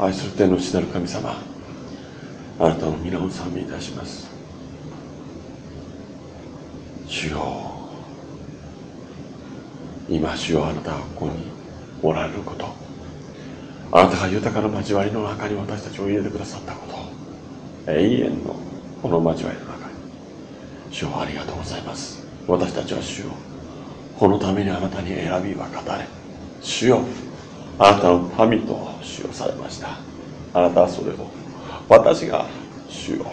愛する天の父なる神様あなたの皆を賛美いたします。主よ今主よあなたがここにおられることあなたが豊かな交わりの中に私たちを入れてくださったこと永遠のこの交わりの中に。主よありがとうございます。私たちは主よこのためにあなたに選びは語れ。主よあなたの民と主をされました。あなたはそれを私が主を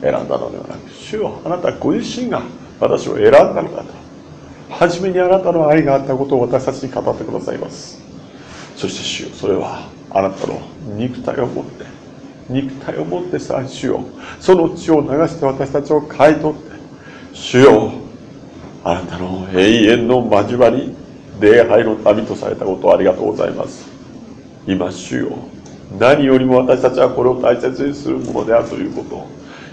選んだのではなく主よあなたご自身が私を選んだのだと。初めにあなたの愛があったことを私たちに語ってくださいます。そして主よそれはあなたの肉体を持って肉体を持ってさ主よその血を流して私たちを買い取って主よあなたの永遠の交わり礼拝の民とされたことをありがとうございます。今主よ。何よりも私たちはこれを大切にするものであるということを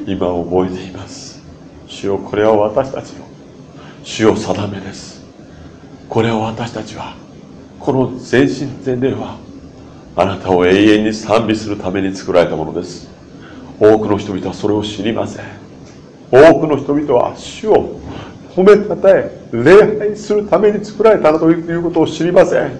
今覚えています。主よこれは私たちの主を定めです。これを私たちはこの全身全霊はあなたを永遠に賛美するために作られたものです。多くの人々はそれを知りません。多くの人々は主を褒めたたえ礼拝するために作られたということを知りません。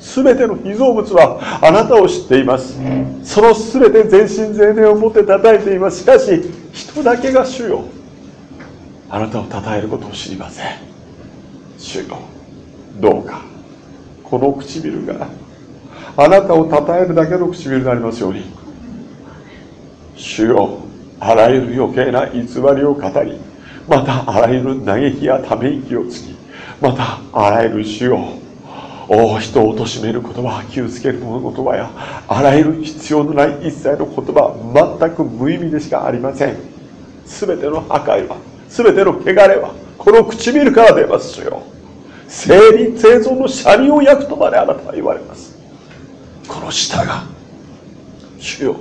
全ての被造物はあなたを知っています。その全て全身全霊を持って称えています。しかし人だけが主よ。あなたを称えることを知りません。主よ。どうかこの唇があなたを称えるだけの唇でありますように。主よあらゆる余計な偽りを語りまたあらゆる嘆きやため息をつきまたあらゆる主よお人を貶める言葉傷つける者の言葉やあらゆる必要のない一切の言葉全く無意味でしかありません。全ての破壊は全ての汚れはこの唇から出ますよ。生理生存の車輪を焼くとまであなたは言われます。この舌が主よ。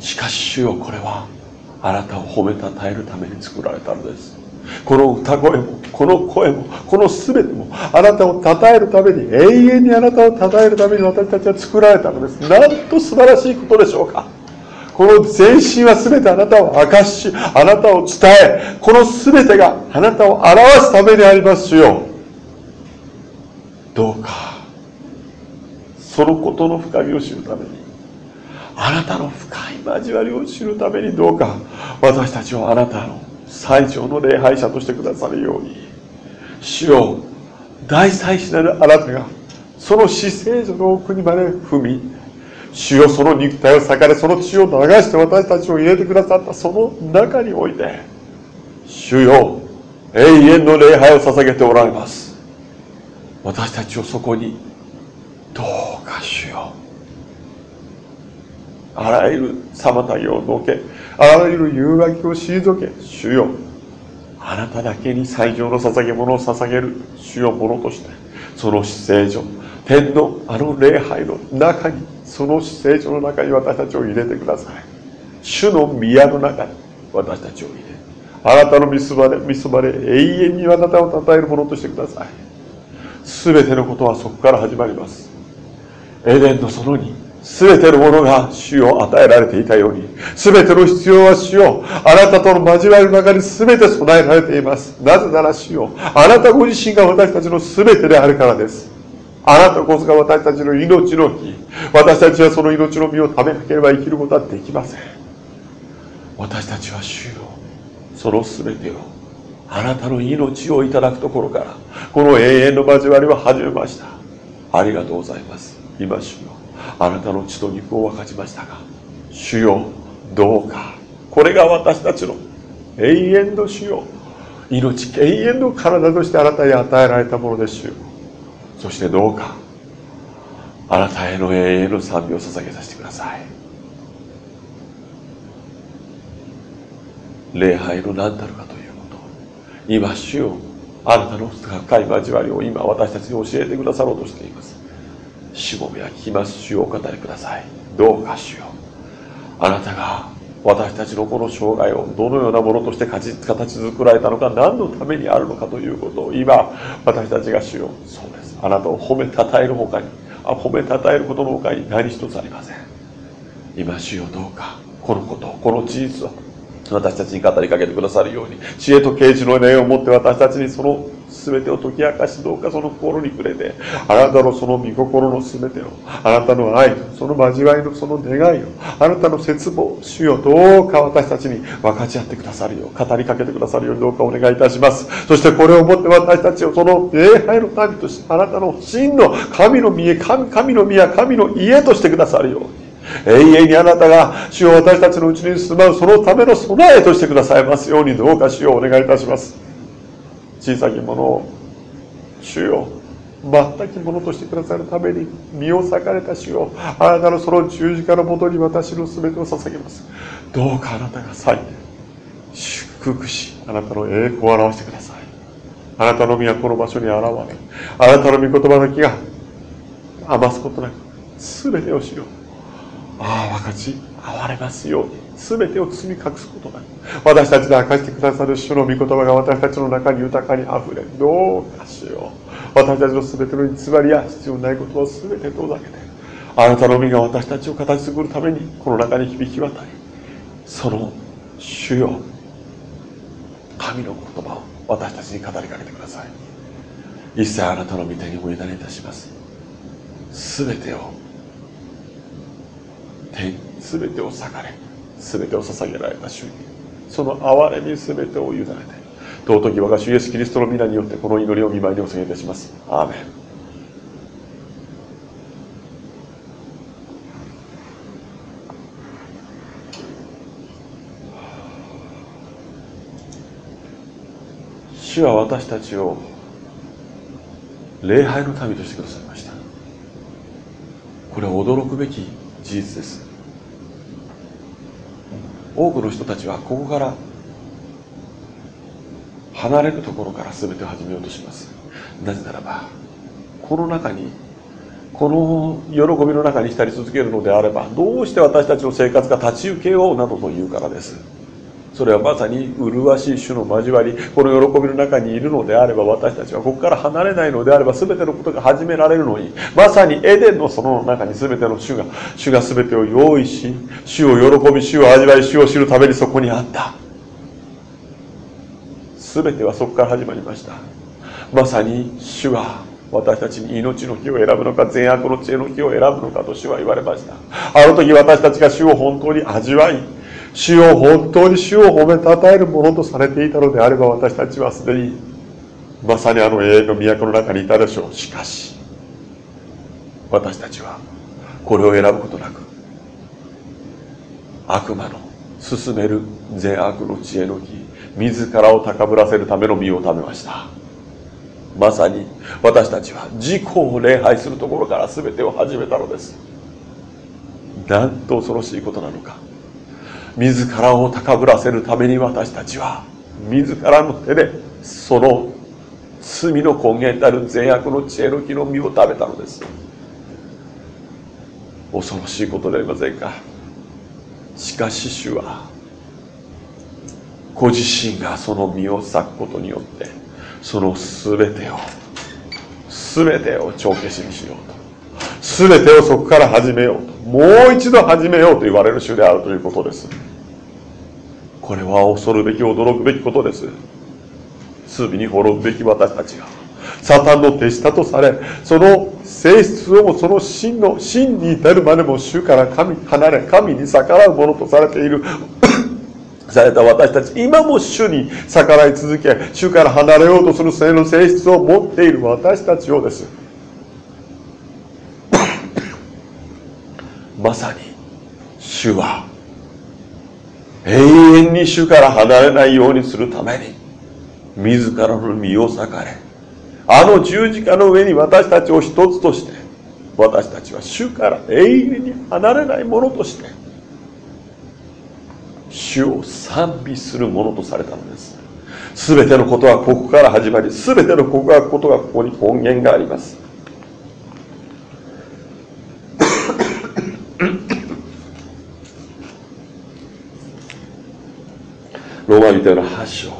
しかし主よこれはあなたを褒めたたえるために作られたのです。この歌声もこの声もこの全てもあなたを称えるために永遠にあなたを称えるために私たちは作られたのです。なんと素晴らしいことでしょうか。この全身は全てあなたを明かしあなたを伝えこの全てがあなたを表すためにありますよ。どうかそのことの深みを知るためにあなたの深い交わりを知るためにどうか私たちをあなたの最上の礼拝者としてくださるように。主よ大祭司なるあなたがその死聖所の奥にまで踏み主よその肉体を裂かれその血を流して私たちを入れてくださったその中において主よ永遠の礼拝を捧げておられます。私たちをそこにどうか主よ。あらゆる妨げをのけあらゆる誘惑を退け主よあなただけに最上の捧げ物を捧げる主よ者としてその姿勢上天のあの礼拝の中にその姿勢上の中に私たちを入れてください。主の宮の中に私たちを入れあなたの見そばで見そばで永遠にあなたを称えるものとしてください。全てのことはそこから始まります。エデンの園に全てのものが主を与えられていたように全ての必要は主よあなたとの交わりの中に全て備えられています。なぜなら主よあなたご自身が私たちの全てであるからです。あなたこそが私たちの命の木私たちはその命の実を食べなければ生きることはできません。私たちは主よその全てをあなたの命をいただくところからこの永遠の交わりを始めました。ありがとうございます。今主よ。あなたの血と肉を分かちましたが主よどうか。これが私たちの永遠の主よ。命永遠の体としてあなたに与えられたものですよ。そしてどうか。あなたへの永遠の賛美を捧げさせてください。礼拝の何たるかということ。今主よあなたの深い交わりを今私たちに教えてくださろうとしています。しもべは聞きます。主をお語りください。どうか主よ。あなたが私たちのこの生涯をどのようなものとして形作られたのか何のためにあるのかということを今私たちが主よ。そうです。あなたを褒めたたえるほかにあ褒めたたえることのほかに何一つありません。今主よどうか。このことこの事実を私たちに語りかけてくださるように知恵と啓示の念を持って私たちにその全てを解き明かしどうかその心に触れてあなたのその御心の全てをあなたの愛その交わりのその願いをあなたの絶望主よどうか私たちに分かち合ってくださるよう語りかけてくださるようにどうかお願いいたします。そしてこれをもって私たちをその礼拝の民としてあなたの真の神の家神神の宮神の家としてくださるように永遠にあなたが主を私たちのうちに住まうそのための備えとしてくださいますようにどうか主をお願いいたします。小さきものを主よ全きものとしてくださるために身を裂かれた主をあなたのその十字架のもとに私の全てを捧げますどうかあなたが裂いて祝福しあなたの栄光を表してくださいあなたの身はこの場所に現れあなたの御言葉の木が余すことなく全てをしようああ分かち憐れますよ。うに全てを包み隠すことなく私たちで明かしてくださる主の御言葉が私たちの中に豊かにあふれどうかしよ。う私たちの全ての偽りや必要ないことを全て遠ざけてあなたの身が私たちを形作るためにこの中に響き渡りその主よ。神の言葉を私たちに語りかけてください。一切あなたの御手にお委ねいたします。全てを全てを裂かれ全てを捧げられた主にその憐れみ全てを委ねて尊き我が主イエスキリストの皆によってこの祈りを見舞いにお告げいたします。アーメン。主は私たちを礼拝の民としてくださいました。これは驚くべき事実です。多くの人たちはここから離れるところから全てを始めようとします。なぜならばこの中にこの喜びの中に浸り続けるのであればどうして私たちの生活が立ち行けようなどというからです。それはまさに麗しい種の交わりこの喜びの中にいるのであれば私たちはここから離れないのであれば全てのことが始められるのにまさにエデンの園の中に全ての主が主が全てを用意し主を喜び主を味わい主を知るためにそこにあった。全てはそこから始まりました。まさに主は私たちに命の木を選ぶのか善悪の知恵の木を選ぶのかと主は言われました。あの時私たちが主を本当に味わい主を本当に主を褒めたたえるものとされていたのであれば私たちはすでにまさにあの永遠の都の中にいたでしょう。しかし私たちはこれを選ぶことなく悪魔の進める善悪の知恵の木自らを高ぶらせるための実を食べました。まさに私たちは自己を礼拝するところから全てを始めたのです。なんと恐ろしいことなのか。自らを高ぶらせるために私たちは自らの手でその罪の根源たる善悪の知恵の木の実を食べたのです。恐ろしいことでありませんか。しかし主はご自身がその実を裂くことによってその全てを全てを帳消しにしようと全てをそこから始めようともう一度始めようと言われる主であるということです。これは恐るべき驚くべきことです。罪に滅ぶべき私たちがサタンの手下とされその性質をもその真の真に至るまでも主から神離れ神に逆らうものとされている。された私たち今も主に逆らい続け主から離れようとする性の性質を持っている私たちをです。まさに主は永遠に主から離れないようにするために自らの身を裂かれあの十字架の上に私たちを一つとして私たちは主から永遠に離れないものとして主を賛美するものとされたのです。全てのことはここから始まり全てのことがここに根源があります。ローマ人の8章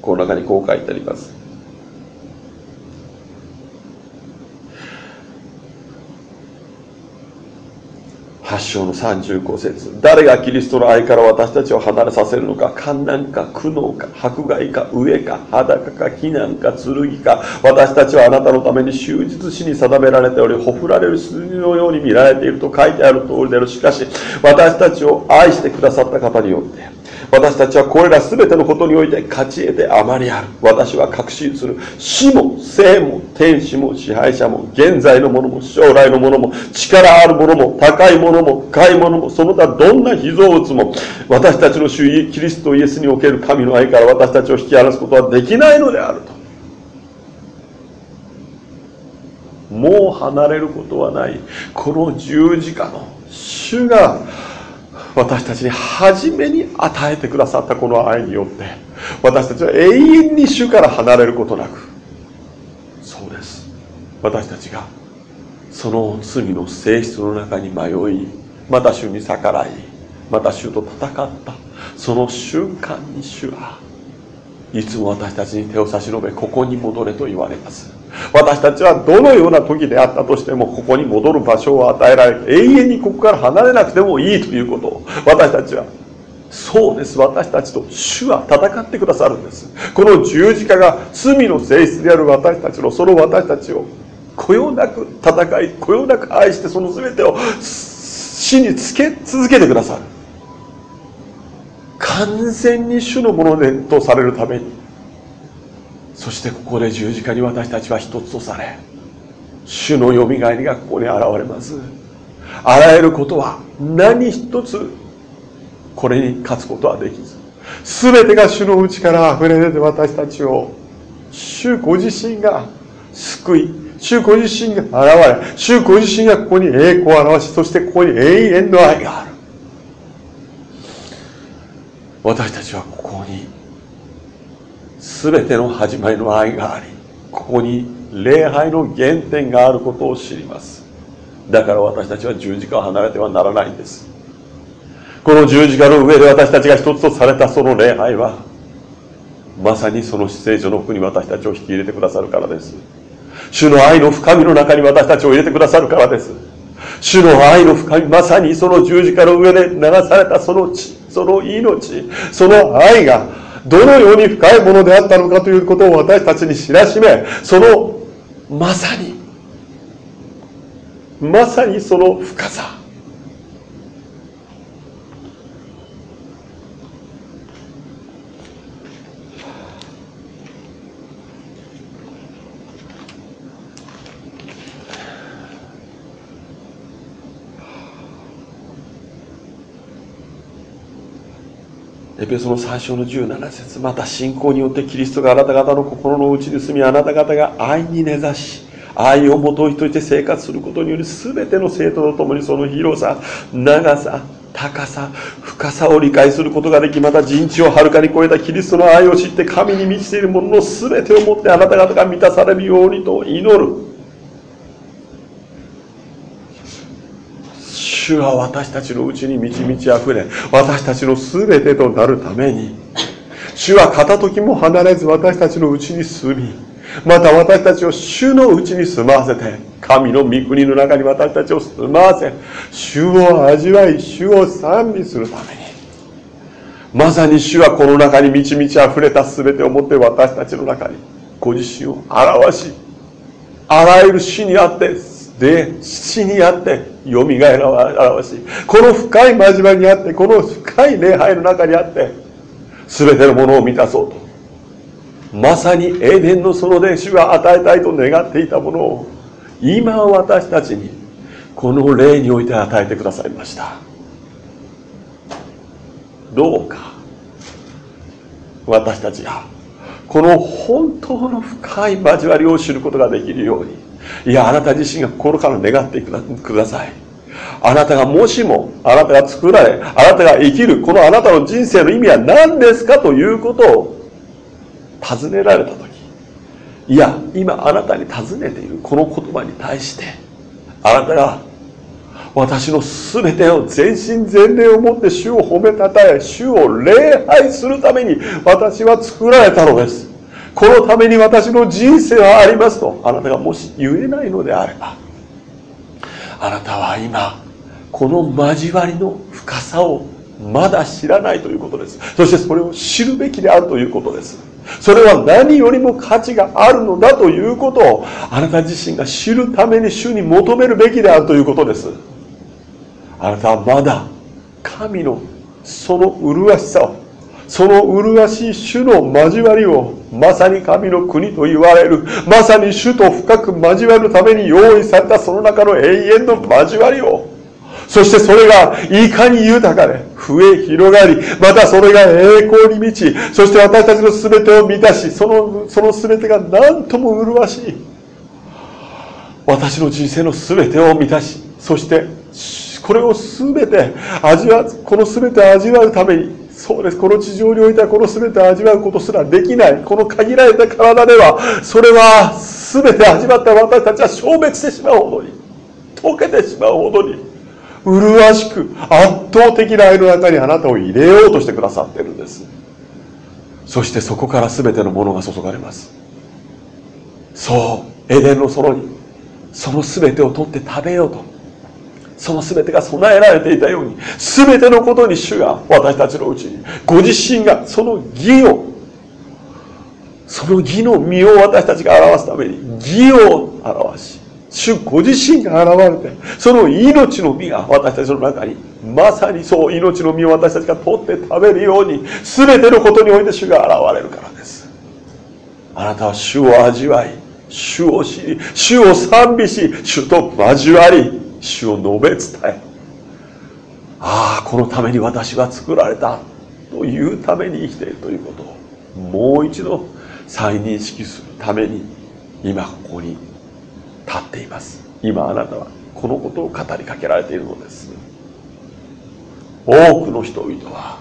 この中にこう書いてあります。8章の35節。誰がキリストの愛から私たちを離れさせるのか。観難か苦悩か。迫害か。飢えか。裸か。避難か。剣か。私たちはあなたのために終日死に定められておりほふられる筋のように見られていると書いてある通りである。しかし私たちを愛してくださった方によって私たちはこれら全てのことにおいて勝ち得てあまりある。私は確信する。死も生も天使も支配者も現在のものも将来のものも力あるものも高いものも深いものもその他どんな秘蔵物も私たちの主キリストイエスにおける神の愛から私たちを引き離すことはできないのであると。もう離れることはない。この十字架の主が私たちに初めに与えてくださったこの愛によって私たちは永遠に主から離れることなくそうです。私たちがその罪の性質の中に迷いまた主に逆らいまた主と戦ったその瞬間に主はいつも私たちに手を差し伸べここに戻れと言われます。私たちはどのような時であったとしてもここに戻る場所を与えられ永遠にここから離れなくてもいいということ。を私たちはそうです。私たちと主は戦ってくださるんです。この十字架が罪の性質である私たちのその私たちをこよなく戦いこよなく愛してその全てを死につけ続けてくださる。完全に主のものでとされるために。そしてここで十字架に私たちは一つとされ主のよみがえりがここに現れます。あらゆることは何一つこれに勝つことはできず。全てが主の内から溢れ出て私たちを主ご自身が救い主ご自身が現れ主ご自身がここに栄光を表しそしてここに永遠の愛がある。私たちはここに全ての始まりの愛がありここに礼拝の原点があることを知ります。だから私たちは十字架を離れてはならないんです。この十字架の上で私たちが一つとされたその礼拝はまさにその聖書の国に私たちを引き入れてくださるからです。主の愛の深みの中に私たちを入れてくださるからです。主の愛の深みまさにその十字架の上で流されたその血その命その愛がどのように深いものであったのかということを私たちに知らしめそのまさにまさにその深さ。エペソの最初の17節また信仰によってキリストがあなた方の心の内に住みあなた方が愛に根ざし愛をもといとして生活することにより全ての生徒と共にその広さ長さ高さ深さを理解することができまた人知をはるかに超えたキリストの愛を知って神に満ちているものの全てをもってあなた方が満たされるようにと祈る。主は私たちのうちに満ち満ち溢れ私たちの全てとなるために主は片時も離れず私たちのうちに住みまた私たちを主のうちに住まわせて神の御国の中に私たちを住まわせ主を味わい主を賛美するために。まさに主はこの中に満ち満ち溢れた全てをもって私たちの中にご自身を表しあらゆる死にあってで死にあってよみがえら表しこの深い交わりにあってこの深い礼拝の中にあって全てのものを満たそうと。まさにエデンの園で主が与えたいと願っていたものを今私たちにこの霊において与えてくださいました。どうか私たちがこの本当の深い交わりを知ることができるようにいやあなた自身が心から願ってください。あなたがもしもあなたが作られあなたが生きるこのあなたの人生の意味は何ですかということを尋ねられた時いや今あなたに尋ねているこの言葉に対してあなたが私の全てを全身全霊をもって主を褒めたたえ主を礼拝するために私は作られたのです。このために私の人生はありますとあなたがもし言えないのであればあなたは今この交わりの深さをまだ知らないということです。そしてそれを知るべきであるということです。それは何よりも価値があるのだということをあなた自身が知るために主に求めるべきであるということです。あなたはまだ神のその麗しさをその麗しい主の交わりをまさに神の国と言われるまさに主と深く交わるために用意されたその中の永遠の交わりを。そしてそれがいかに豊かで増え広がりまたそれが栄光に満ちそして私たちの全てを満たしそのその全てが何とも麗しい。私の人生の全てを満たしそしてこれを全て味わこの全てを味わうためにそうです。この地上においてはこの全てを味わうことすらできない。この限られた体ではそれは全て味わった私たちは消滅してしまうほどに溶けてしまうほどに麗しく圧倒的な愛の中にあなたを入れようとしてくださってるんです。そしてそこから全てのものが注がれます。そう。エデンの園にその全てを取って食べようと。その全てが備えられていたように全てのことに主が私たちのうちにご自身がその義をその義の身を私たちが表すために義を表し主ご自身が現れてその命の実が私たちの中にまさにそう命の実を私たちが取って食べるように全てのことにおいて主が現れるからです。あなたは主を味わい主を知り主を賛美し主と交わり主を述べ伝え。ああこのために私は作られたというために生きているということをもう一度再認識するために今ここに立っています。今あなたはこのことを語りかけられているのです。多くの人々は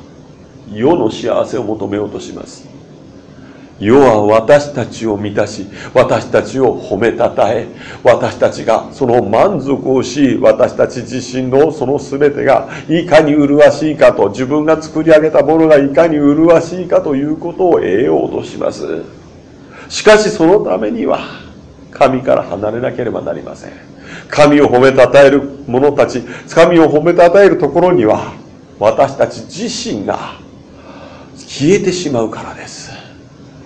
世の幸せを求めようとします。世は私たちを満たし私たちを褒めたたえ私たちがその満足をし私たち自身のその全てがいかに麗しいかと自分が作り上げたものがいかに麗しいかということを得ようとします。しかしそのためには神から離れなければなりません。神を褒めたたえる者たち神を褒めたたえるところには私たち自身が消えてしまうからです。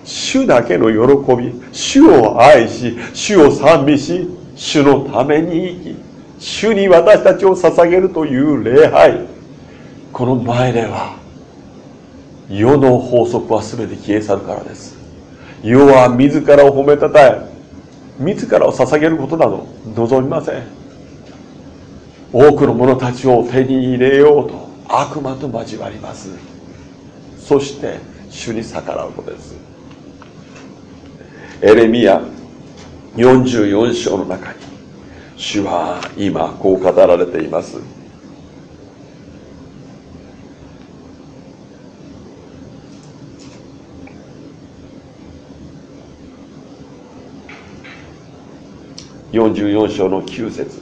主だけの喜び主を愛し主を賛美し主のために生き主に私たちを捧げるという礼拝。この前では世の法則は全て消え去るからです。世は自らを褒めたたえ自らを捧げることなど望みません。多くの者たちを手に入れようと悪魔と交わります。そして主に逆らうのです。エレミア44章の中に主は今こう語られています。44章の9節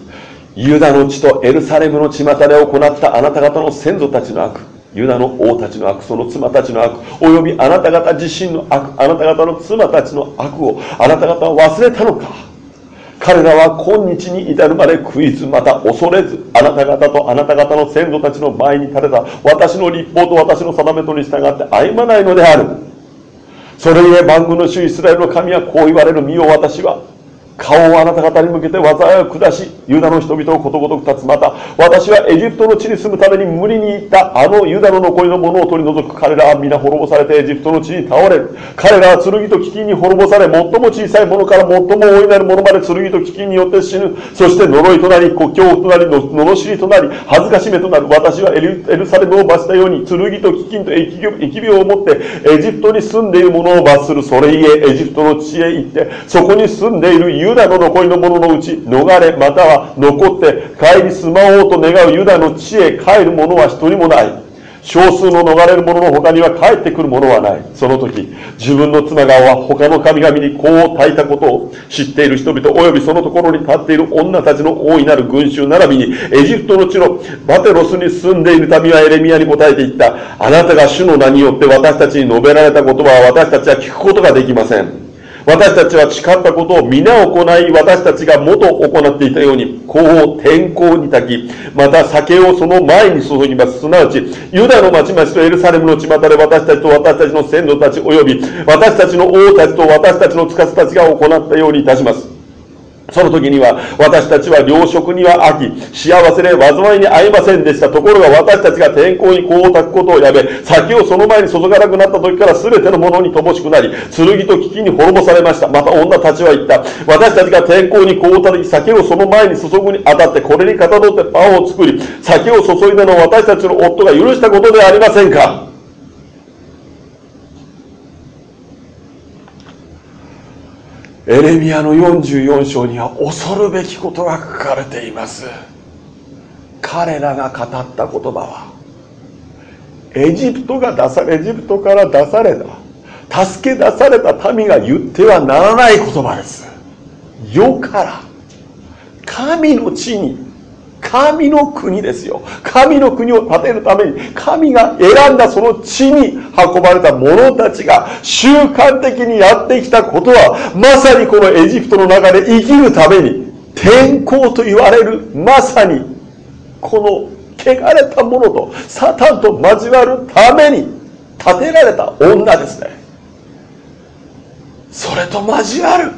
ユダの地とエルサレムの巷で行ったあなた方の先祖たちの悪。ユダの王たちの悪その妻たちの悪およびあなた方自身の悪あなた方の妻たちの悪をあなた方は忘れたのか。彼らは今日に至るまで食いつまた恐れずあなた方とあなた方の先祖たちの前に立てた私の立法と私の定めとに従って歩まないのである。それゆえ番組の主イスラエルの神はこう言われる。身を私は顔をあなた方に向けて災いを下しユダの人々をことごとく立つまた私はエジプトの地に住むために無理に行ったあのユダの残りのものを取り除く彼らは皆滅ぼされてエジプトの地に倒れる彼らは剣と飢饉に滅ぼされ最も小さいものから最も大いなるものまで剣と飢饉によって死ぬ。そして呪いとなり国境となりの罵りとなり恥ずかしめとなる。私はエルサレムを罰したように剣と飢饉と疫病をもってエジプトに住んでいる者を罰する。それゆえエジプトの地へ行ってそこに住んでいるユダの残りの者のうち逃れまたは残って帰り住まおうと願うユダの地へ帰る者は一人もない。少数の逃れる者の他には帰ってくる者はない。その時自分の妻が他の神々に香を焚いたことを知っている人々およびそのところに立っている女たちの大いなる群衆並びにエジプトの地のバテロスに住んでいる民はエレミアに答えていった。あなたが主の名によって私たちに述べられた言葉は私たちは聞くことができません。私たちは誓ったことを皆行い、私たちが元行っていたように、こう天候に炊き、また酒をその前に注ぎます。すなわち、ユダの町々とエルサレムの巷で私たちと私たちの先祖たち及び、私たちの王たちと私たちの司たちが行ったようにいたします。その時には私たちは糧食には飽き、幸せで災いに合いませんでした。ところが私たちが天候にこう炊くことをやめ、先をその前に注がなくなった時から全てのものに乏しくなり、剣と危機に滅ぼされました。また女たちは言った。私たちが天候にこう炊き、酒をその前に注ぐにあたって、これにかたどってパンを作り、酒を注いだのは私たちの夫が許したことではありませんか？エレミアの44章には恐るべきことが書かれています。彼らが語った言葉はエジプトが出されエジプトから出された助け出された民が言ってはならない言葉です。世から神の地に神の国ですよ。神の国を建てるために、神が選んだその地に運ばれた者たちが習慣的にやってきたことは、まさにこのエジプトの中で生きるために、天候と言われる、まさに、この汚れた者と、サタンと交わるために、建てられた女ですね。それと交わる。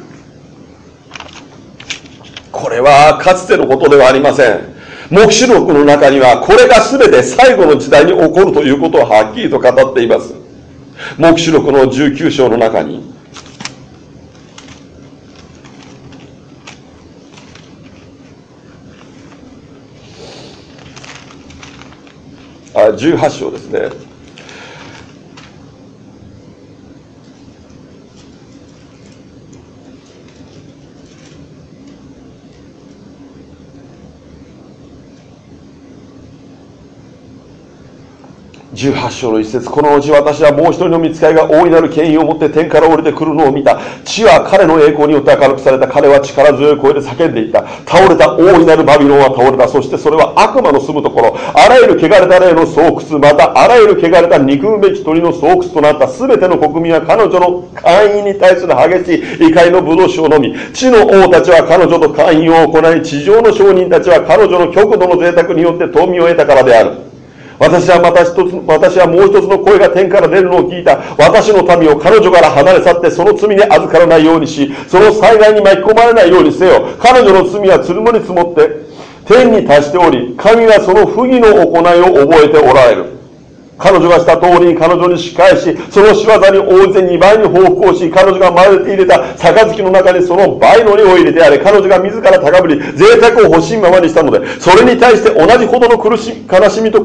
これはかつてのことではありません。黙示録の中にはこれが全て最後の時代に起こるということをはっきりと語っています。黙示録の19章の中にあ18章ですね。18章の一節このうち私はもう一人の見つかりが大いなる権威を持って天から降りてくるのを見た。地は彼の栄光によって明るくされた彼は力強い声で叫んでいった倒れた大いなるバビロンは倒れたそしてそれは悪魔の住むところ。あらゆる汚れた霊の巣窟またあらゆる汚れた憎むべき鳥の巣窟となった全ての国民は彼女の会員に対する激しい怒りの武道酒を飲み地の王たちは彼女と会員を行い地上の商人たちは彼女の極度の贅沢によって富を得たからである私はまた一つ、私はもう一つの声が天から出るのを聞いた。私の民を彼女から離れ去ってその罪に預からないようにし、その災害に巻き込まれないようにせよ。彼女の罪はつるもり積もって天に達しており、神はその不義の行いを覚えておられる。彼女がした通りに彼女に仕返し、その仕業に応じて2倍に報復をし、彼女が混ぜて入れた杯の中にその倍の量を入れてあれ、彼女が自ら高ぶり、贅沢を欲しいままにしたので、それに対して同じほどの苦し悲しみと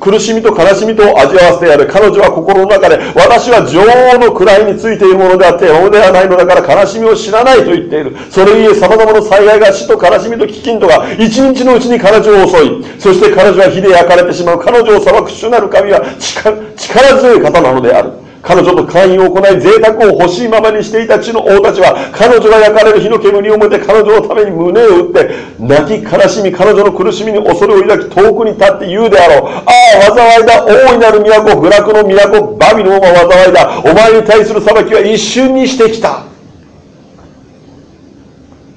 苦しみと悲しみと味わわせてやる。彼女は心の中で、私は女王の位についているものであって、王ではないのだから悲しみを知らないと言っている。それゆえ様々な災害が死と悲しみと飢饉とが一日のうちに彼女を襲い、そして彼女は火で焼かれてしまう。彼女を裁く主なる神は力強い方なのである。彼女と会員を行い贅沢を欲しいままにしていた地の王たちは彼女が焼かれる火の煙を持って彼女のために胸を打って泣き悲しみ彼女の苦しみに恐れを抱き遠くに立って言うであろう。ああ災いだ。大いなる都不落の都バビロンは災いだ。お前に対する裁きは一瞬にしてきた。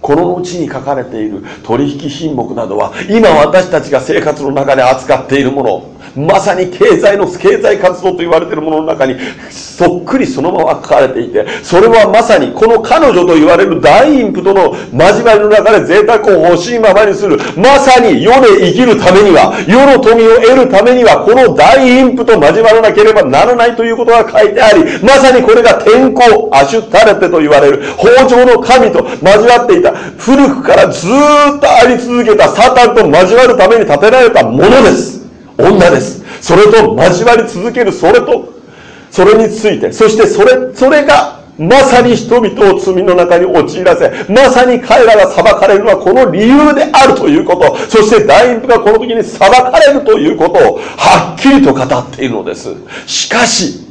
この後に書かれている取引品目などは今私たちが生活の中で扱っているもの。まさに経済の経済活動と言われているものの中にそっくりそのまま書かれていてそれはまさにこの彼女と言われる大インプとの交わりの中で贅沢を欲しいままにする。まさに世で生きるためには世の富を得るためにはこの大インプと交わらなければならないということが書いてありまさにこれが天候アシュタレテと言われる。豊穣の神と交わっていた古くからずっとあり続けたサタンと交わるために建てられたものです。女です。それと交わり続けるそれと、それについて、そしてそれ、それがまさに人々を罪の中に陥らせ、まさに彼らが裁かれるのはこの理由であるということ、そして大陰部がこの時に裁かれるということをはっきりと語っているのです。しかし、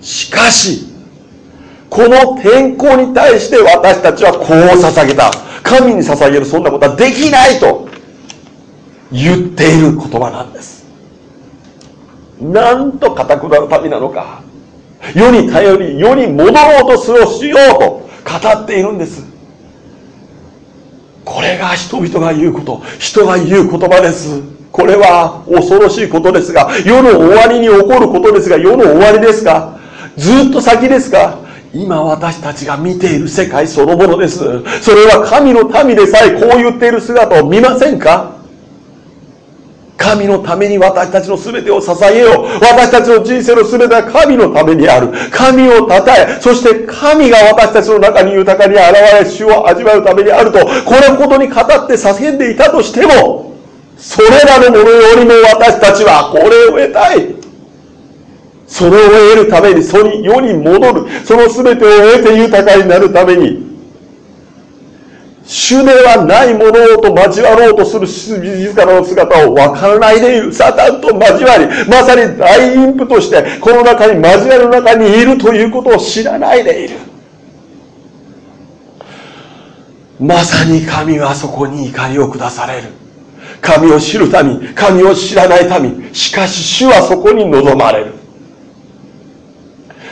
しかし、この天候に対して私たちはこう捧げた。神に捧げるそんなことはできないと言っている言葉なんです。なんと固くなる民なのか。世に頼り世に戻ろうとするしようと語っているんです。これが人々が言うこと。人が言う言葉です。これは恐ろしいことですが世の終わりに起こることですが世の終わりですか。ずっと先ですか。今私たちが見ている世界そのものです。それは神の民でさえこう言っている姿を見ませんか。神のために私たちの全てを捧げよう。私たちの人生の全ては神のためにある。神を称え、そして神が私たちの中に豊かに現れ、主を味わうためにあると、これほどに語って叫んでいたとしても、それらのものよりも私たちはこれを得たい。それを得るために、その世に戻る。その全てを得て豊かになるために、主ではないものをと交わろうとする自らの姿を分からないでいる。サタンと交わり、まさに大陰譜として、この中に交わる中にいるということを知らないでいる。まさに神はそこに怒りを下される。神を知る民、神を知らない民。しかし主はそこに望まれる。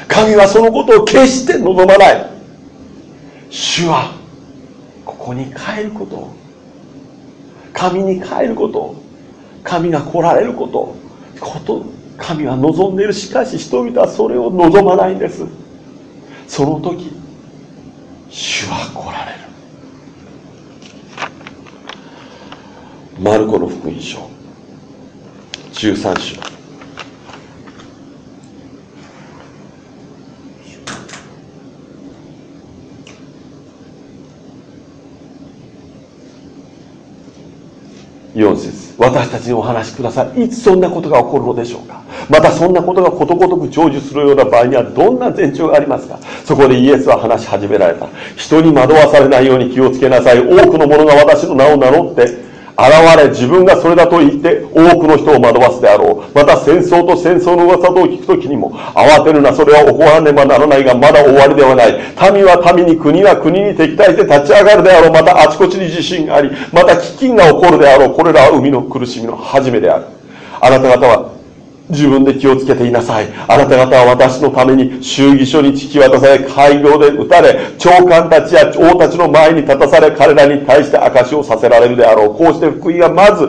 神はそのことを決して望まない。主はここに帰ること。神に帰ること。神が来られること。こと神は望んでいる。しかし人々はそれを望まないんです。その時主は来られる。マルコの福音書。13章。4節私たちにお話しください。いつそんなことが起こるのでしょうか。またそんなことがことごとく成就するような場合にはどんな前兆がありますか。そこでイエスは話し始められた。人に惑わされないように気をつけなさい。多くの者が私の名を名乗って現れ自分がそれだと言って多くの人を惑わすであろう。また戦争と戦争の噂と聞く時にも慌てるなそれは起こらねばならないがまだ終わりではない。民は民に国は国に敵対して立ち上がるであろう。またあちこちに地震がありまた飢饉が起こるであろう。これらは海の苦しみの始めである。あなた方は自分で気をつけていなさい。あなた方は私のために衆議所に引き渡され、開業で撃たれ、長官たちや王たちの前に立たされ、彼らに対して証をさせられるであろう。こうして福音がまず、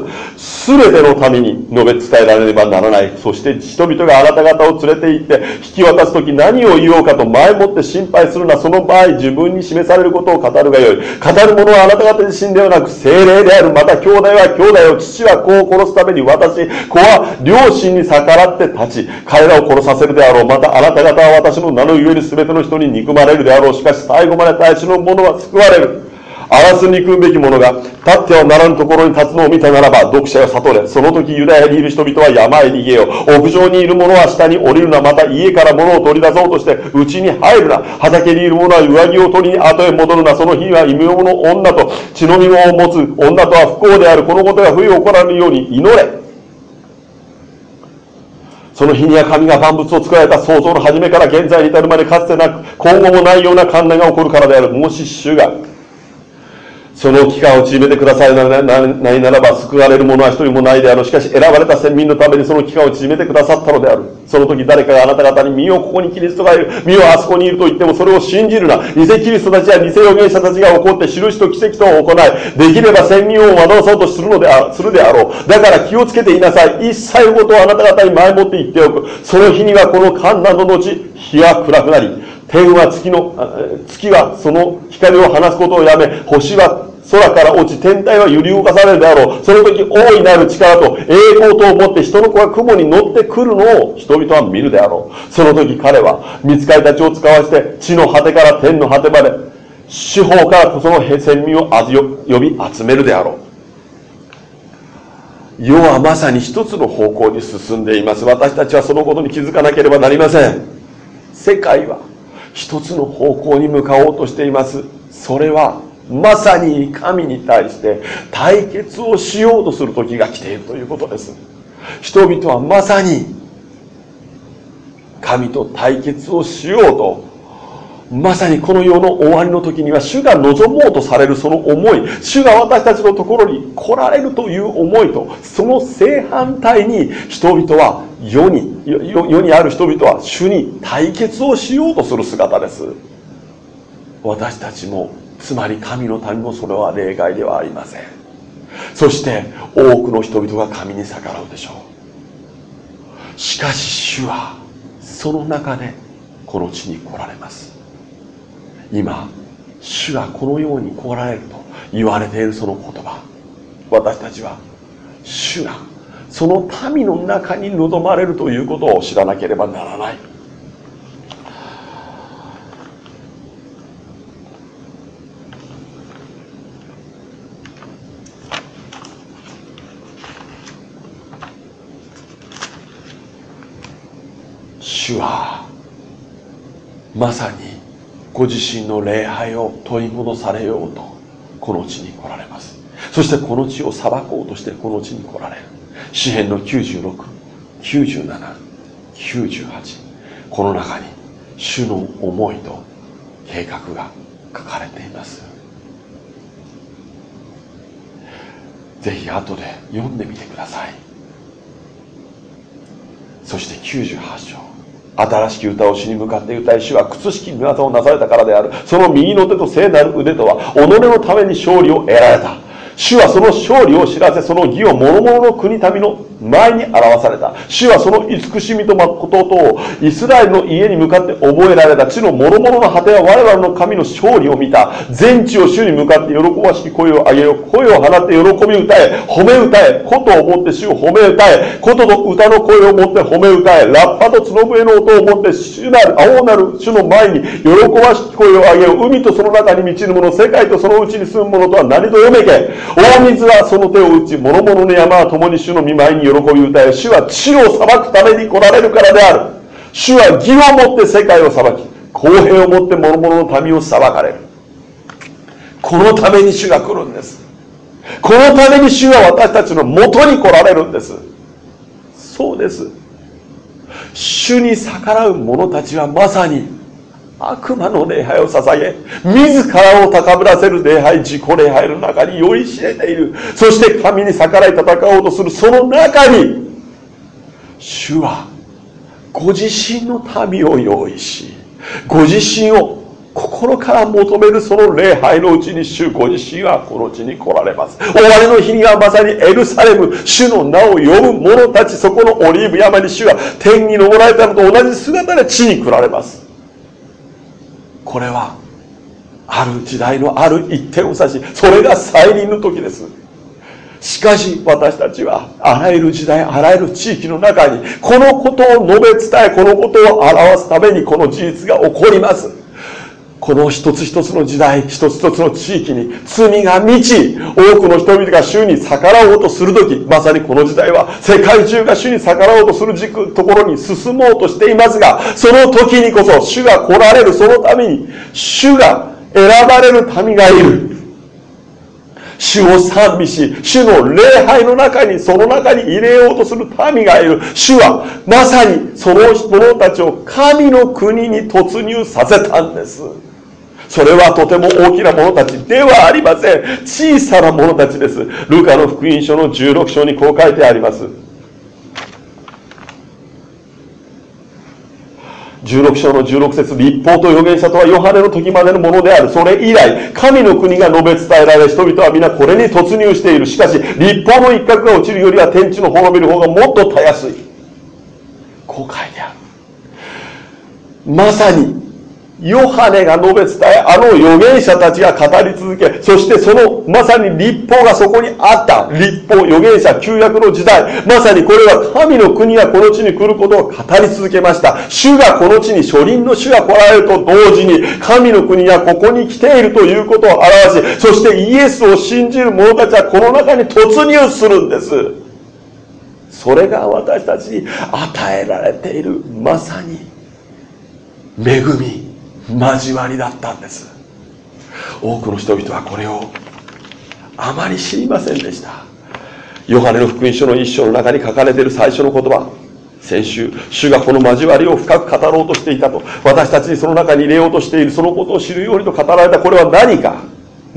全てのために述べ伝えられればならない。そして人々があなた方を連れて行って、引き渡すとき何を言おうかと前もって心配するな。その場合、自分に示されることを語るがよい。語る者はあなた方自身ではなく、精霊である。また兄弟は兄弟を、父は子を殺すために私、子は両親に逆らって立ち、彼らを殺させるであろう。またあなた方は私の名のゆえに全ての人に憎まれるであろう。しかし最後まで大使の者は救われる。荒らす憎むべき者が立ってはならぬところに立つのを見たならば読者が悟れその時ユダヤにいる人々は山へ逃げよう屋上にいる者は下に降りるなまた家から物を取り出そうとして家に入るな畑にいる者は上着を取りに後へ戻るなその日は異名の女と血のみを持つ女とは不幸であるこのことが不意起こらぬように祈れその日には神が万物を作られた創造の初めから現在に至るまでかつてなく今後もないような観念が起こるからである。もし主がその期間を縮めてくださいないならば救われる者は一人もないであろう。しかし選ばれた先民のためにその期間を縮めてくださったのである。その時誰かがあなた方に身をここにキリストがいる。身をあそこにいると言ってもそれを信じるな。偽キリストたちや偽預言者たちが起こって印と奇跡とを行い、できれば先民を惑わそうとするのであするであろう。だから気をつけていなさい。一切のことをあなた方に前もって言っておく。その日にはこの観覧の後、日は暗くなり、天は月の、月はその光を放つことをやめ、星は空から落ち天体は揺り動かされるであろう。その時大いなる力と栄光とを持って人の子が雲に乗ってくるのを人々は見るであろう。その時彼は見つかりたちを使わして地の果てから天の果てまで四方からその先民を呼び集めるであろう。世はまさに一つの方向に進んでいます。私たちはそのことに気づかなければなりません。世界は一つの方向に向かおうとしています。それはまさに神に対して対決をしようとする時が来ているということです人々はまさに神と対決をしようとまさにこの世の終わりの時には主が望もうとされるその思い主が私たちのところに来られるという思いとその正反対に人々は世に世にある人々は主に対決をしようとする姿です。私たちもつまり神の民もそれは例外ではありません。そして多くの人々が神に逆らうでしょう。しかし主はその中でこの地に来られます。今主がこのように来られると言われているその言葉。私たちは主がその民の中に望まれるということを知らなければならない。主はまさにご自身の礼拝を取り戻されようとこの地に来られます。そしてこの地を裁こうとしてこの地に来られる。詩篇の969798この中に主の思いと計画が書かれています。ぜひ後で読んでみてください。そして98章。新しき歌を主に向かって歌い主は靴式見業をなされたからである。その右の手と聖なる腕とは己のために勝利を得られた。主はその勝利を知らせその義を諸々の国民の前に表された。主はその慈しみと誠とをイスラエルの家に向かって覚えられた。地の諸々の果ては我々の神の勝利を見た。全地を主に向かって喜ばしき声を上げよう。声を放って喜び歌え。褒め歌え。琴を持って主を褒め歌え。琴と歌の声を持って褒め歌え。ラッパと角笛の音を持って主なる青なる主の前に喜ばしき声を上げよう。海とその中に満ちる者世界とそのうちに住む者とは何と読めけ。大水はその手を打ち諸々の山は共に主の見舞いに喜び歌え主は地を裁くために来られるからである。主は義をもって世界を裁き公平をもって諸々の民を裁かれる。このために主が来るんです。このために主は私たちのもとに来られるんです。そうです。主に逆らう者たちはまさに悪魔の礼拝を捧げ自らを高ぶらせる礼拝自己礼拝の中に酔いしれている。そして神に逆らい戦おうとするその中に主はご自身の民を用意しご自身を心から求めるその礼拝のうちに主ご自身はこの地に来られます。終わりの日にはまさにエルサレム主の名を呼ぶ者たちそこのオリーブ山に主は天に昇られたのと同じ姿で地に来られます。これはある時代のある一点を指しそれが再臨の時です。しかし私たちはあらゆる時代あらゆる地域の中にこのことを述べ伝えこのことを表すためにこの事実が起こります。この一つ一つの時代一つ一つの地域に罪が満ち多くの人々が主に逆らおうとする時まさにこの時代は世界中が主に逆らおうとする軸ところに進もうとしていますがその時にこそ主が来られるそのために主が選ばれる民がいる主を賛美し、主の礼拝の中に、その中に入れようとする民がいる。主は、まさにその者たちを神の国に突入させたんです。それはとても大きな者たちではありません。小さな者たちです。ルカの福音書の16章にこう書いてあります。16章の16節立法と預言者とはヨハネの時までのものである。それ以来、神の国が述べ伝えられ、人々は皆これに突入している。しかし、立法の一角が落ちるよりは天地の滅びる方がもっとたやすい。こう書いてある。まさに、ヨハネが述べ伝え、あの預言者たちが語り続け、そしてそのまさに立法がそこにあった。立法、預言者、旧約の時代。まさにこれは神の国がこの地に来ることを語り続けました。主がこの地に初輪の主が来られると同時に、神の国がここに来ているということを表し、そしてイエスを信じる者たちはこの中に突入するんです。それが私たちに与えられている、まさに恵み。交わりだったんです。多くの人々はこれをあまり知りませんでした。ヨハネの福音書の一章の中に書かれている最初の言葉。先週、主がこの交わりを深く語ろうとしていたと、私たちにその中に入れようとしている、そのことを知るようにと語られたこれは何か。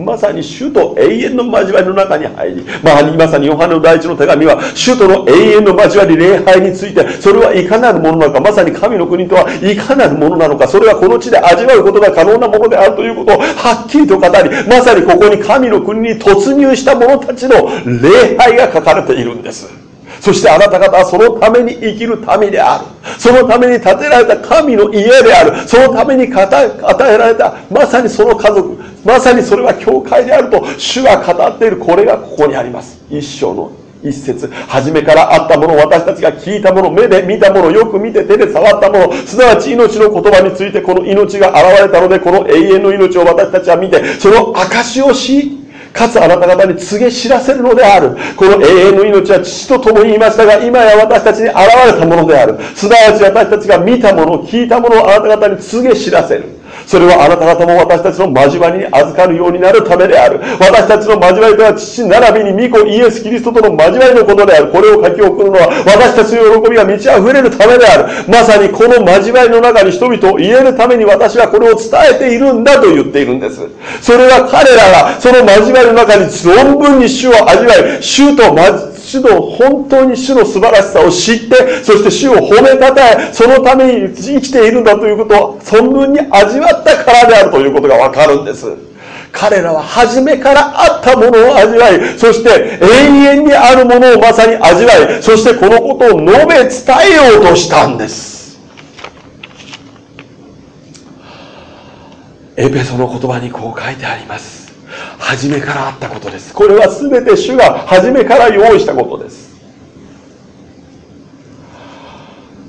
まさに主と永遠の交わりの中に入り、まあ、まさにヨハネの第一の手紙は、主との永遠の交わり、礼拝について、それはいかなるものなのか、まさに神の国とはいかなるものなのか、それはこの地で味わうことが可能なものであるということをはっきりと語り、まさにここに神の国に突入した者たちの礼拝が書かれているんです。そしてあなた方はそのために生きる民である。そのために建てられた神の家である。そのために与えられた、まさにその家族、まさにそれは教会であると、主が語っているこれがここにあります。一生の一節初めからあったもの私たちが聞いたもの目で見たものよく見て手で触ったものすなわち命の言葉についてこの命が現れたのでこの永遠の命を私たちは見てその証をしかつあなた方に告げ知らせるのである。この永遠の命は父と共に言いましたが、今や私たちに現れたものである。すなわち私たちが見たもの、聞いたものをあなた方に告げ知らせる。それはあなた方も私たちの交わりに預かるようになるためである。私たちの交わりとは父並びに御子イエス・キリストとの交わりのことである。これを書き送るのは私たちの喜びが満ち溢れるためである。まさにこの交わりの中に人々を入れるために私はこれを伝えているんだと言っているんです。それは彼らがその交わりの中に存分に主を味わい、主と主の本当に主の素晴らしさを知って、そして主を褒めたたえ、そのために生きているんだということを存分に味わったからであるということがわかるんです。彼らは初めからあったものを味わい、そして永遠にあるものをまさに味わい、そしてこのことを述べ伝えようとしたんです。エペソの言葉にこう書いてあります。初めからあったことですこれは全て主が初めから用意したことです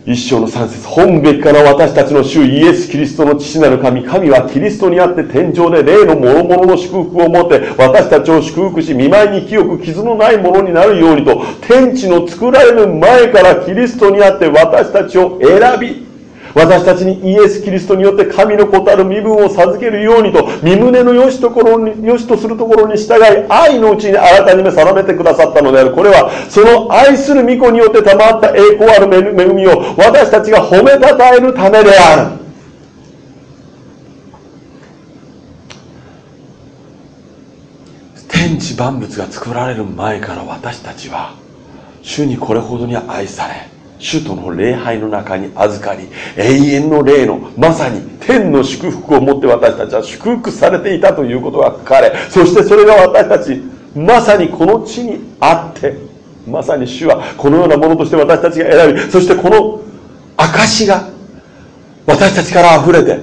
一章の三節本べきから私たちの主イエス・キリストの父なる神神はキリストにあって天井で霊の諸々の祝福を持って私たちを祝福し見舞いに清く傷のないものになるようにと天地の作られる前からキリストにあって私たちを選び私たちにイエス・キリストによって神の子たる身分を授けるようにと身胸の良しところに良しとするところに従い愛のうちに新たにめ定めてくださったのである。これはその愛する御子によって賜った栄光ある恵みを私たちが褒めたたえるためである。天地万物が作られる前から私たちは主にこれほどに愛され主との礼拝の中に預かり永遠の霊のまさに天の祝福をもって私たちは祝福されていたということが書かれそしてそれが私たちまさにこの地にあってまさに主はこのようなものとして私たちが選びそしてこの証が私たちから溢れて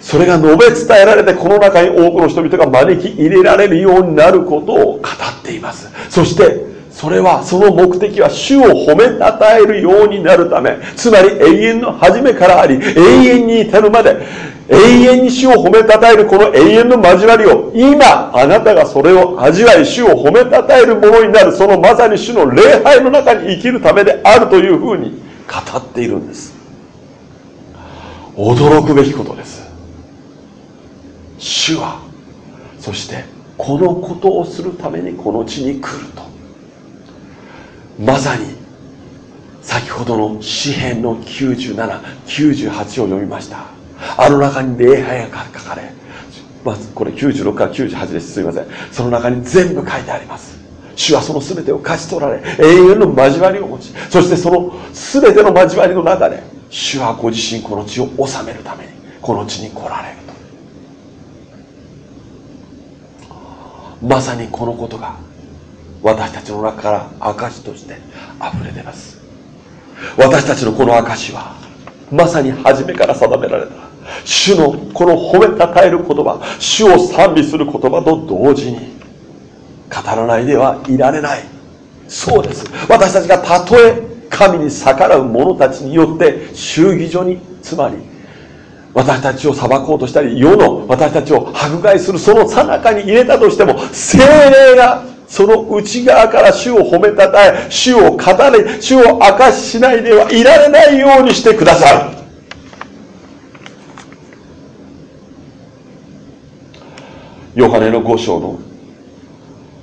それが述べ伝えられてこの中に多くの人々が招き入れられるようになることを語っています。そしてそれはその目的は主を褒めたたえるようになるため。つまり永遠の初めからあり永遠に至るまで永遠に主を褒めたたえるこの永遠の交わりを今あなたがそれを味わい主を褒めたたえるものになる。そのまさに主の礼拝の中に生きるためであるというふうに語っているんです。驚くべきことです。主はそしてこのことをするためにこの地に来ると。まさに先ほどの詩篇の9798を読みました。あの中に礼拝が書かれまずこれ96から98です。すいません。その中に全部書いてあります。主はその全てを勝ち取られ永遠の交わりを持ちそしてその全ての交わりの中で主はご自身この地を治めるためにこの地に来られると。まさにこのことが私たちの中から証として溢れてます。私たちのこの証はまさに初めから定められた。主のこの褒めたたえる言葉主を賛美する言葉と同時に語らないではいられない。そうです。私たちがたとえ神に逆らう者たちによって衆議所につまり私たちを裁こうとしたり世の私たちを迫害するその最中に入れたとしても精霊がその内側から主を褒めたたえ主を語り主を明かししないではいられないようにしてくださるヨハネの5章の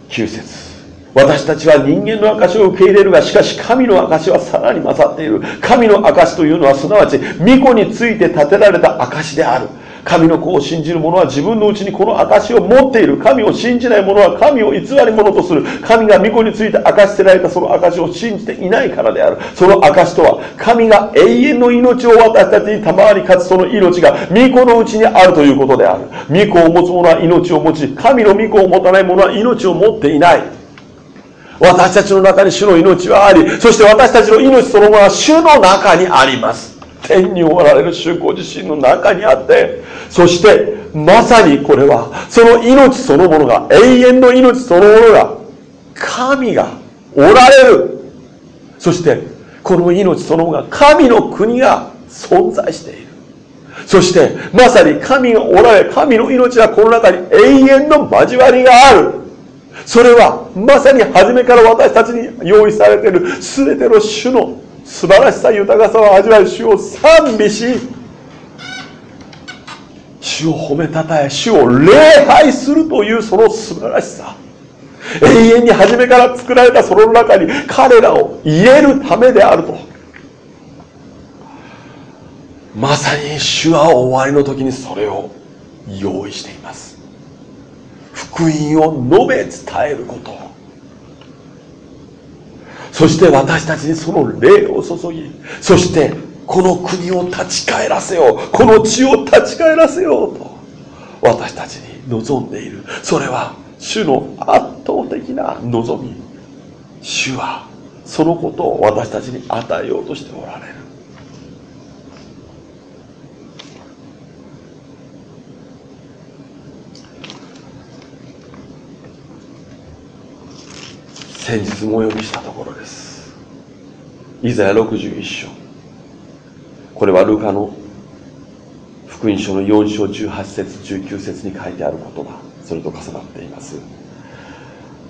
9節私たちは人間の証を受け入れるが、しかし神の証はさらに勝っている。神の証というのはすなわち、巫女について建てられた証である。神の子を信じる者は自分のうちにこの証を持っている。神を信じない者は神を偽り者とする。神が巫女について明かしてられたその証を信じていないからである。その証とは、神が永遠の命を私たちに賜り、かつその命が巫女のうちにあるということである。巫女を持つ者は命を持ち、神の巫女を持たない者は命を持っていない。私たちの中に主の命はあり、そして私たちの命そのものは主の中にあります。天におられる主ご自身の中にあって、そしてまさにこれは、その命そのものが、永遠の命そのものが、神がおられる。そして、この命そのものが、神の国が存在している。そして、まさに神がおられ、神の命はこの中に永遠の交わりがある。それは、まさに初めから私たちに用意されている全ての種の素晴らしさ豊かさを味わい主を賛美し主を褒めたたえ主を礼拝するというその素晴らしさ。永遠に初めから作られたその中に彼らを入れるためであると。まさに主は終わりの時にそれを用意しています。福音を述べ伝えること。そして私たちにその霊を注ぎそしてこの国を立ち返らせようこの地を立ち返らせようと私たちに望んでいる。それは主の圧倒的な望み。主はそのことを私たちに与えようとしておられる。先日もお呼びしたところです。イザヤ61章。これはルカの福音書の4章18節19節に書いてある言葉。それと重なっています。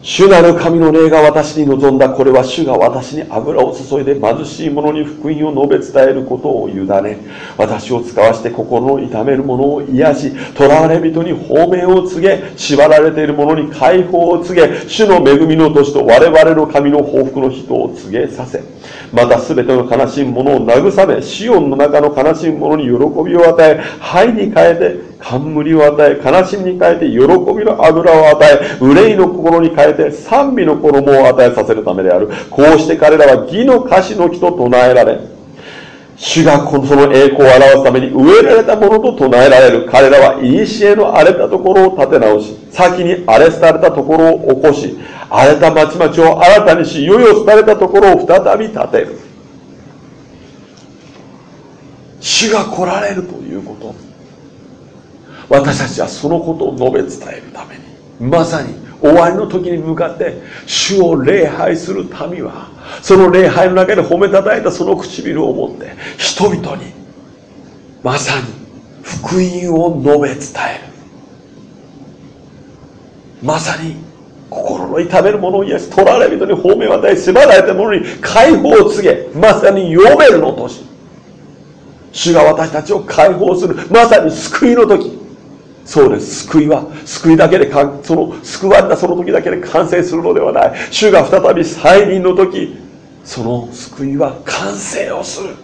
主なる神の霊が私に望んだこれは主が私に油を注いで貧しい者に福音を述べ伝えることを委ね私を使わして心を痛める者を癒し囚われ人に放命を告げ縛られている者に解放を告げ主の恵みの年と我々の神の報復の人を告げさせまた全ての悲しむ者を慰めシオンの中の悲しむ者に喜びを与え灰に変えて冠を与え、悲しみに変えて、喜びの油を与え、憂いの心に変えて、賛美の衣を与えさせるためである。こうして彼らは義の歌詞の木と唱えられ、主がその栄光を表すために植えられたものと唱えられる。彼らは古の荒れたところを立て直し、先に荒れ廃れたところを起こし、荒れた町々を新たにし、世々廃れたところを再び建てる。主が来られるということ。私たちはそのことを述べ伝えるためにまさに終わりの時に向かって主を礼拝する民はその礼拝の中で褒めたたえたその唇を持って人々にまさに福音を述べ伝える。まさに心の痛める者を癒し取られ人に褒めを与え縛られた者に解放を告げまさに読めるの年主が私たちを解放するまさに救いの時。そうです。救いは救いだけでかその救われたその時だけで完成するのではない。主が再び再臨の時その救いは完成をする。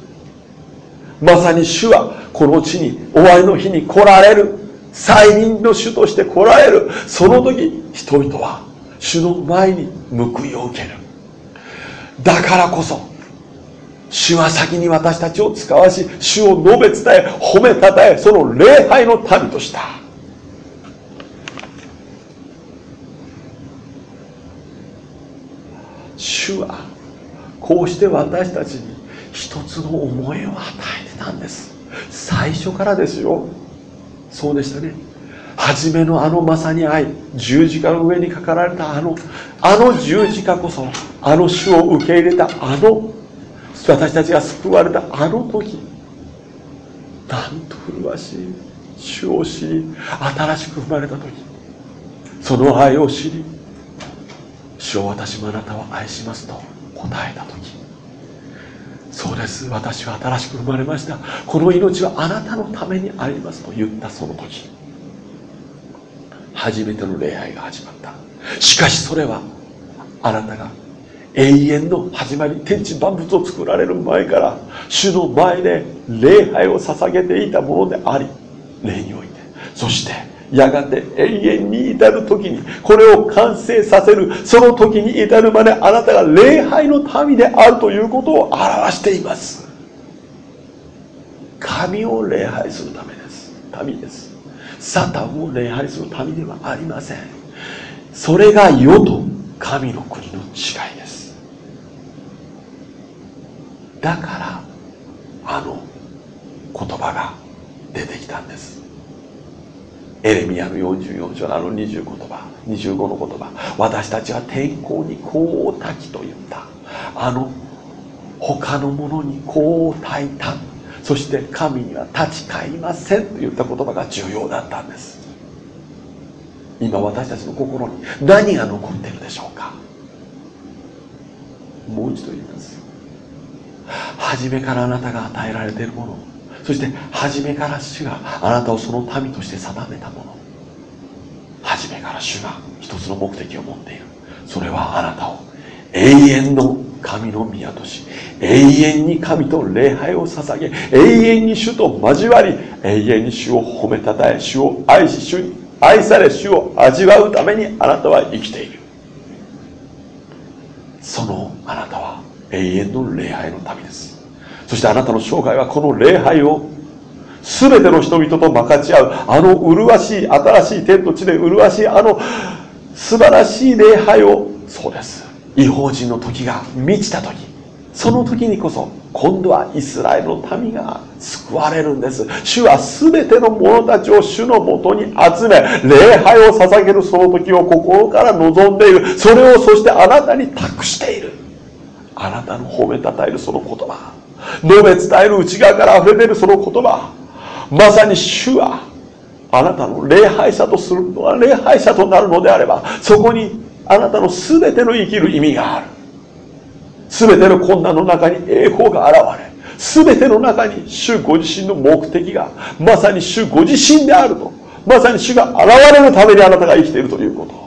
まさに主はこの地に終わりの日に来られる。再臨の主として来られる。その時人々は主の前に報いを受ける。だからこそ主は先に私たちを使わし主を述べ伝え褒めたたえその礼拝の民とした。主はこうして私たちに一つの思いを与えてたんです。最初からですよ。そうでしたね。初めのあのまさに愛。十字架の上にかかられたあのあの十字架こそあの主を受け入れたあの私たちが救われたあの時なんと麗しい。主を知り新しく生まれた時その愛を知り主を私もあなたを愛しますと答えた時。そうです。私は新しく生まれました。この命はあなたのためにありますと言ったその時。初めての礼拝が始まった。しかしそれはあなたが永遠の始まり天地万物を作られる前から主の前で礼拝を捧げていたものであり霊においてそしてやがて永遠に至る時にこれを完成させるその時に至るまであなたが礼拝の民であるということを表しています。神を礼拝するためです。民です。サタンを礼拝する民ではありません。それが世と神の国の違いです。だからあの言葉が出てきたんです。エレミアの44章のあの20言葉25の言葉私たちは天候にこう炊きと言った。あの他のものにこう炊いた。そして神には立ち返りませんと言った言葉が重要だったんです。今私たちの心に何が残ってるでしょうか。もう一度言います初めからあなたが与えられているものそして初めから主があなたをその民として定めたもの。初めから主が一つの目的を持っている。それはあなたを永遠の神の宮とし永遠に神と礼拝を捧げ永遠に主と交わり永遠に主を褒めたたえ主を愛し主に愛され主を味わうためにあなたは生きている。そのあなたは永遠の礼拝の民です。そしてあなたの生涯はこの礼拝を全ての人々と分かち合うあの麗しい新しい天と地で麗しいあの素晴らしい礼拝を。そうです。違法人の時が満ちた時。その時にこそ今度はイスラエルの民が救われるんです。主は全ての者たちを主のもとに集め礼拝を捧げるその時を心から望んでいる。それをそしてあなたに託している。あなたの褒めたたえるその言葉。述べ伝える内側から溢れ出るその言葉。まさに主はあなたの礼拝者とするのは礼拝者となるのであればそこにあなたの全ての生きる意味がある。全ての困難の中に栄光が現れ全ての中に主ご自身の目的がまさに主ご自身であるとまさに主が現れるためにあなたが生きているということ。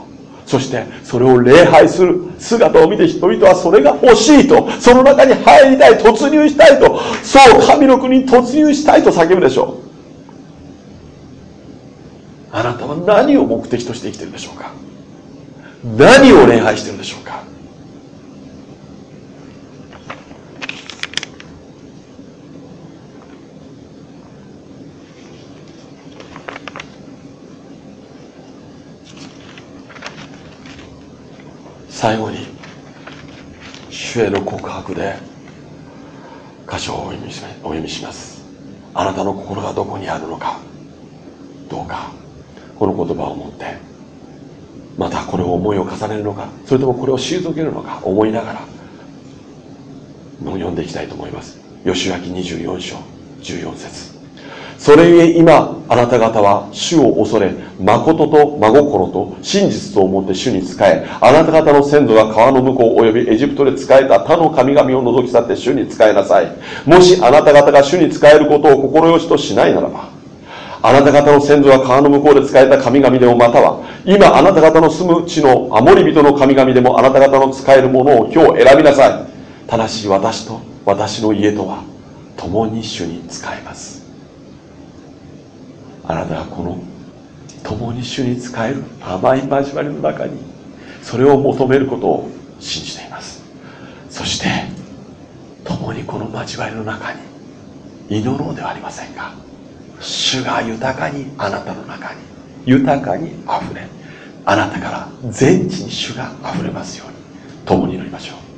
そしてそれを礼拝する姿を見て人々はそれが欲しいとその中に入りたい突入したいとそう神の国に突入したいと叫ぶでしょう。あなたは何を目的として生きているでしょうか。何を礼拝しているでしょうか。最後に主への告白で箇所をお読みしお読みします。あなたの心がどこにあるのかどうかこの言葉を持ってまたこれを思いを重ねるのかそれともこれを退けるのか思いながら読んでいきたいと思います。吉脇24章14節。それゆえ今あなた方は主を恐れ誠と真心と真実と思って主に仕えあなた方の先祖が川の向こう及びエジプトで仕えた他の神々を除き去って主に仕えなさい。もしあなた方が主に仕えることを心よしとしないならばあなた方の先祖は川の向こうで仕えた神々でもまたは今あなた方の住む地のアモリ人の神々でもあなた方の使えるものを今日選びなさい。ただし私と私の家とは共に主に仕えます。あなたはこの共に主に仕える甘い交わりの中にそれを求めることを信じています。そして共にこの交わりの中に祈ろうではありませんか。主が豊かにあなたの中に豊かにあふれあなたから全地に主があふれますように共に祈りましょう。